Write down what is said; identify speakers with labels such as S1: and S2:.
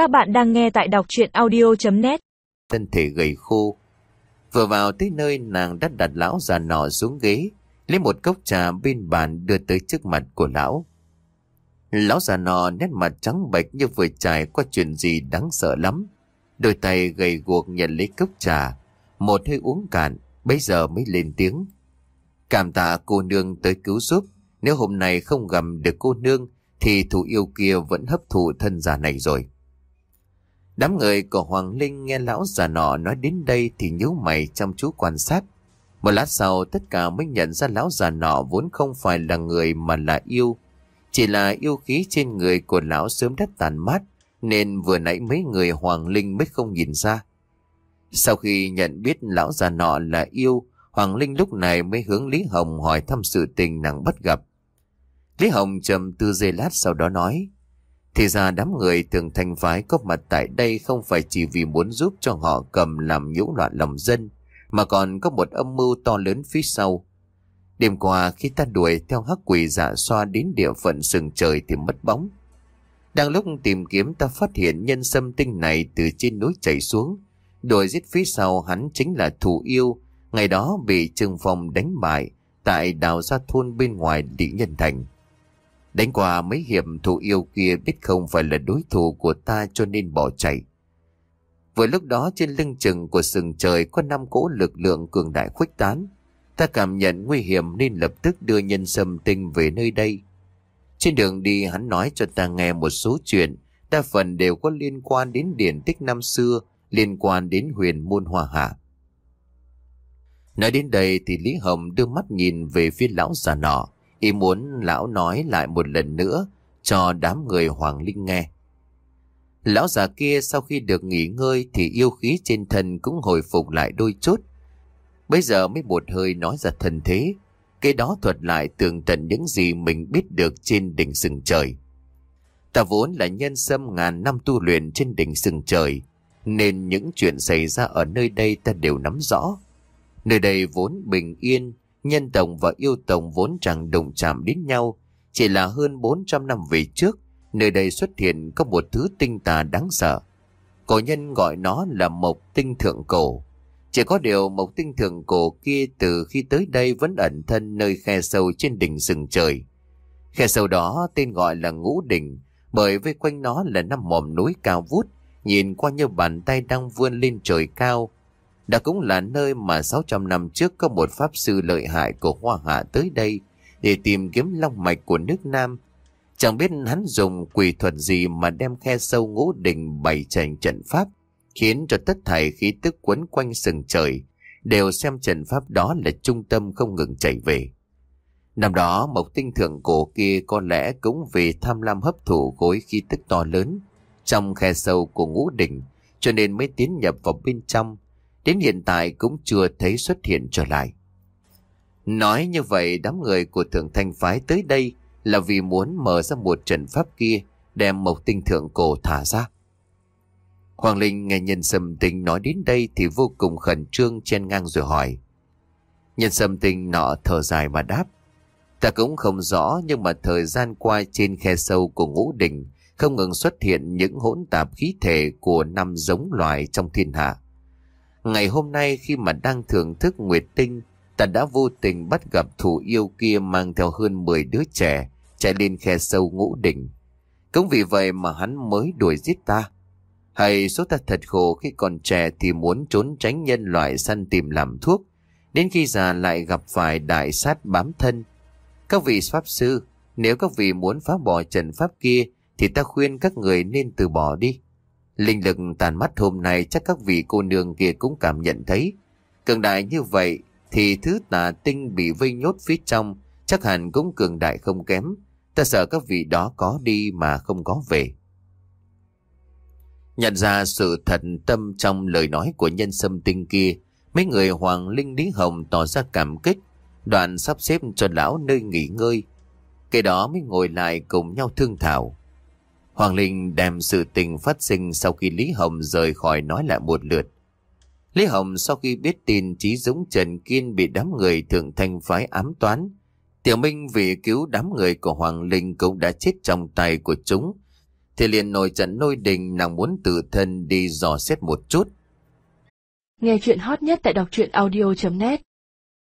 S1: Các bạn đang nghe tại đọc chuyện audio.net
S2: Thân thể gầy khô. Vừa vào tới nơi nàng đã đặt lão già nọ xuống ghế, lấy một cốc trà bên bàn đưa tới trước mặt của lão. Lão già nọ nét mặt trắng bệch như vừa trải qua chuyện gì đáng sợ lắm. Đôi tay gầy guộc nhận lấy cốc trà, một hơi uống cạn, bây giờ mới lên tiếng. Cảm tạ cô nương tới cứu giúp, nếu hôm nay không gặp được cô nương thì thủ yêu kia vẫn hấp thụ thân già này rồi. Đám người của Hoàng Linh nghe lão già nọ nói đến đây thì nhíu mày chăm chú quan sát. Một lát sau tất cả mới nhận ra lão già nọ vốn không phải là người mà là yêu. Chỉ là yêu khí trên người của lão sớm đã tàn mát nên vừa nãy mấy người Hoàng Linh mới không nhìn ra. Sau khi nhận biết lão già nọ là yêu, Hoàng Linh lúc này mới hướng Lý Hồng hỏi thăm sự tình nàng bất gặp. Lý Hồng trầm tư giây lát sau đó nói, thì ra đám người thường thành phái có mặt tại đây không phải chỉ vì muốn giúp cho họ cầm làm nhiễu loạn lòng dân, mà còn có một âm mưu to lớn phía sau. Đêm qua khi ta đuổi theo hắc quỷ dạ xoa đến địa phận sừng trời thì mất bóng. Đang lúc tìm kiếm ta phát hiện nhân sâm tinh này từ trên núi chảy xuống. Đuổi giết phía sau hắn chính là thủ yêu, ngày đó bị Trừng Phong đánh bại tại đào gia thôn bên ngoài địa nhân thành. Đánh qua mấy hiệp thủ yêu kia biết không phải là đối thủ của ta cho nên bỏ chạy. Vừa lúc đó trên lưng chừng của sừng trời có năm cỗ lực lượng cường đại khuếch tán. Ta cảm nhận nguy hiểm nên lập tức đưa nhân sâm tinh về nơi đây. Trên đường đi hắn nói cho ta nghe một số chuyện, đa phần đều có liên quan đến điển tích năm xưa, liên quan đến huyền môn hòa hạ. Nói đến đây thì Lý Hồng đưa mắt nhìn về phía lão già nọ, y muốn lão nói lại một lần nữa cho đám người Hoàng Linh nghe. Lão già kia sau khi được nghỉ ngơi thì yêu khí trên thân cũng hồi phục lại đôi chút. Bây giờ mới một hơi nói ra thần thế, cái đó thuật lại tường tận những gì mình biết được trên đỉnh sừng trời. Ta vốn là nhân sâm ngàn năm tu luyện trên đỉnh sừng trời, nên những chuyện xảy ra ở nơi đây ta đều nắm rõ. Nơi đây vốn bình yên, nhân tổng và yêu tổng vốn chẳng đụng chạm đến nhau, chỉ là hơn 400 năm về trước, nơi đây xuất hiện có một thứ tinh tà đáng sợ. Cổ nhân gọi nó là mộc tinh thượng cổ. Chỉ có điều mộc tinh thượng cổ kia từ khi tới đây vẫn ẩn thân nơi khe sâu trên đỉnh rừng trời. Khe sâu đó tên gọi là ngũ đỉnh, bởi vây quanh nó là năm mỏm núi cao vút, nhìn qua như bàn tay đang vươn lên trời cao. Đã cũng là nơi mà 600 năm trước có một pháp sư lợi hại của Hoa Hạ tới đây để tìm kiếm long mạch của nước Nam. Chẳng biết hắn dùng quỷ thuật gì mà đem khe sâu ngũ đỉnh bày trành trận pháp, khiến cho tất thảy khí tức quấn quanh sừng trời, đều xem trận pháp đó là trung tâm không ngừng chạy về. Năm đó mộc tinh thượng cổ kia có lẽ cũng vì tham lam hấp thụ khối khí tức to lớn trong khe sâu của ngũ đỉnh, cho nên mới tiến nhập vào bên trong, đến hiện tại cũng chưa thấy xuất hiện trở lại. Nói như vậy, đám người của thượng thanh phái tới đây là vì muốn mở ra một trận pháp kia đem mộc tinh thượng cổ thả ra. Hoàng Linh nghe nhân sâm tinh nói đến đây thì vô cùng khẩn trương chen ngang rồi hỏi. Nhân sâm tinh nọ thở dài mà đáp. Ta cũng không rõ, nhưng mà thời gian qua trên khe sâu của ngũ đỉnh không ngừng xuất hiện những hỗn tạp khí thể của năm giống loài trong thiên hạ. Ngày hôm nay khi mà đang thưởng thức Nguyệt Tinh, ta đã vô tình bắt gặp thủ yêu kia mang theo hơn 10 đứa trẻ chạy lên khe sâu ngũ đỉnh. Cũng vì vậy mà hắn mới đuổi giết ta. Hay số ta thật khổ khi còn trẻ thì muốn trốn tránh nhân loại săn tìm làm thuốc, đến khi già lại gặp phải đại sát bám thân. Các vị pháp sư, nếu các vị muốn phá bỏ trận pháp kia thì ta khuyên các người nên từ bỏ đi. Linh lực tàn mắt hôm nay chắc các vị cô nương kia cũng cảm nhận thấy. Cường đại như vậy thì thứ tà tinh bị vây nhốt phía trong chắc hẳn cũng cường đại không kém. Ta sợ các vị đó có đi mà không có về. Nhận ra sự thật tâm trong lời nói của nhân sâm tinh kia, mấy người Hoàng Linh Lý Hồng tỏ ra cảm kích, đoàn sắp xếp cho lão nơi nghỉ ngơi. Cái đó mới ngồi lại cùng nhau thương thảo. Hoàng Linh đem sự tình phát sinh sau khi Lý Hồng rời khỏi nói lại một lượt. Lý Hồng sau khi biết tin Chí Dũng Trần Kiên bị đám người thượng thanh phái ám toán, Tiểu Minh vì cứu đám người của Hoàng Linh cũng đã chết trong tay của chúng, Thì liền nổi trận nôi đình nàng muốn tự thân đi dò xét một chút.
S3: Nghe chuyện hot nhất tại đọc truyện audio.net